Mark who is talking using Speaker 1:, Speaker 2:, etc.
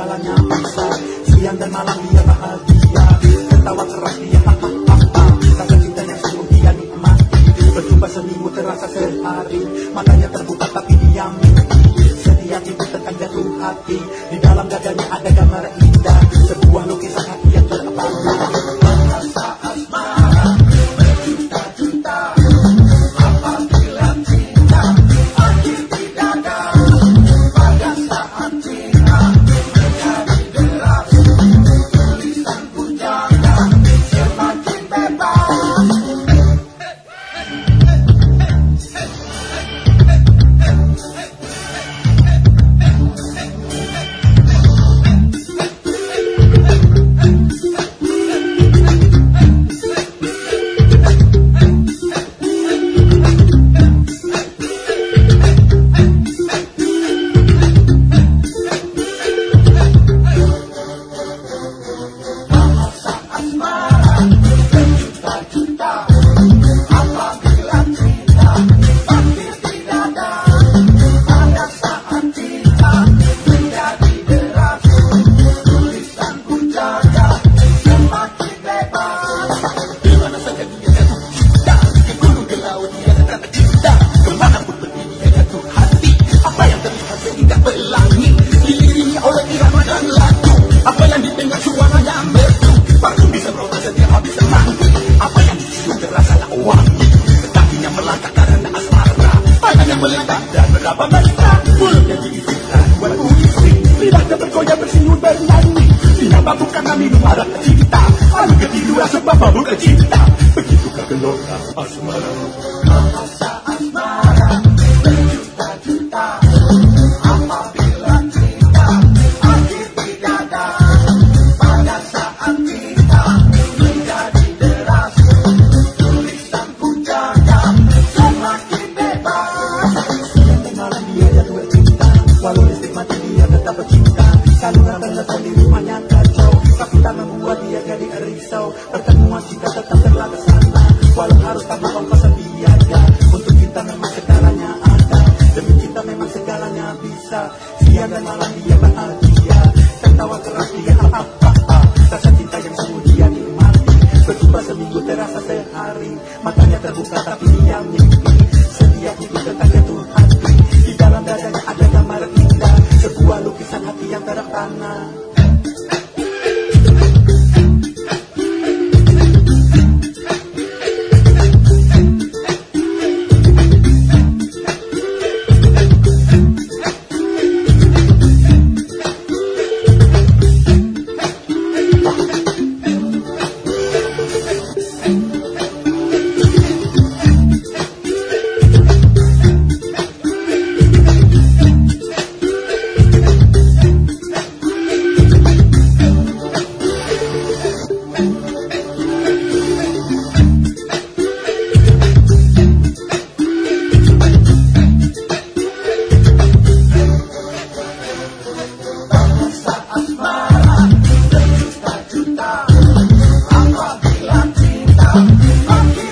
Speaker 1: segalanya bisa. Siang dan malam dia bahagia. Ketawa keras dia ha ha ha ha. Rasa cintanya sungguh dia nikmati. Berjumpa seminggu terasa sehari. Matanya terbuka tapi dia mimpi Sedia itu tekan jatuh hati. terlihat tidak pelangi, Diiringi oleh irama dan lagu Apa yang didengar suaranya merdu Paku bisa berotak setiap habis semangku Apa yang dicium terasalah wangi Kakinya melangkah karena asmara Tangannya melentang dan berapa mesra Mulutnya diisi buat puisi Lidahnya bergoyang bersinyur bernyanyi tidak bukan kami arak cinta Lalu ketiduran sebab mabuk cinta Begitu kegelora asmara opportunity. Stop